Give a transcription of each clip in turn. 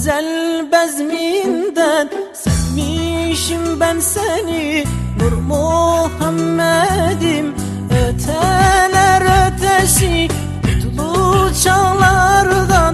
güzel bezminden Sevmişim ben seni. Nur Muhammed'im Öteler ötesi Kutlu çağlarda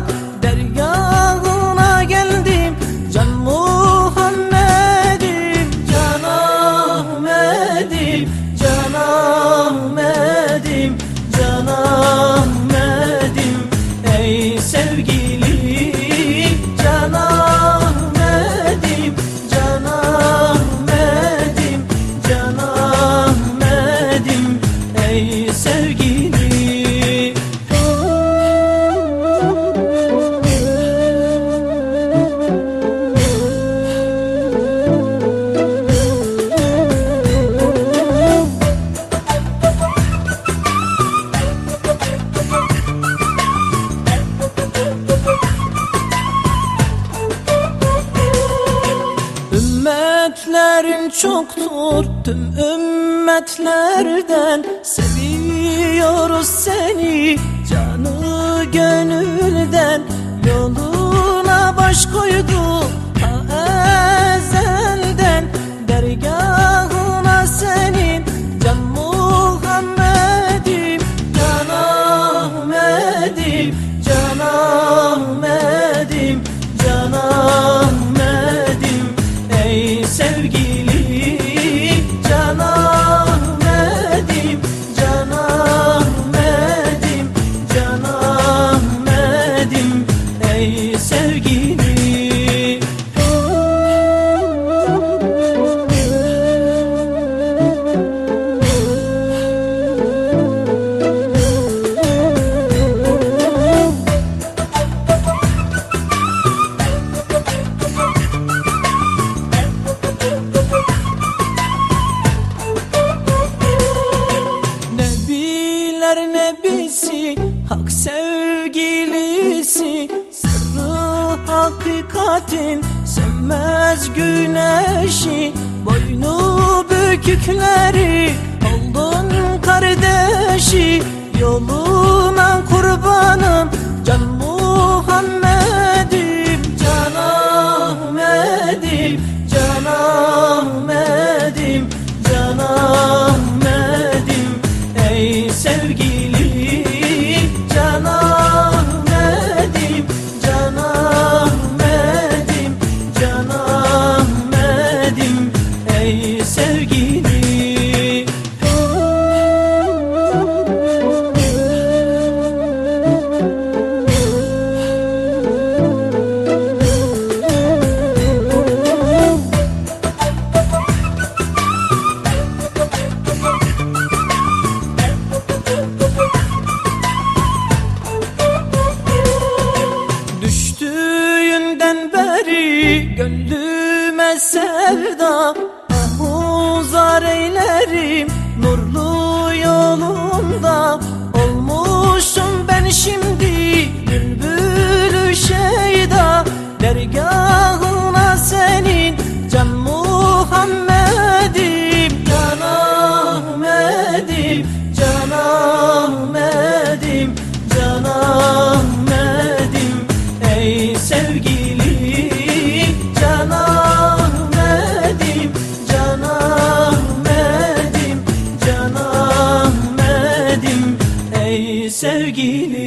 Himmetlerin çoktur tüm ümmetlerden Seviyoruz seni. Canı gönülden Yoluna baş koyduk ha Hak sevgilisi Sırrı hakikatin Sönmez güneşi Boynu bükükleri Oldun kardeşi Yoluna kurbanım Canım eyleri Gönlüme sevda Eh eylerim. sevgili.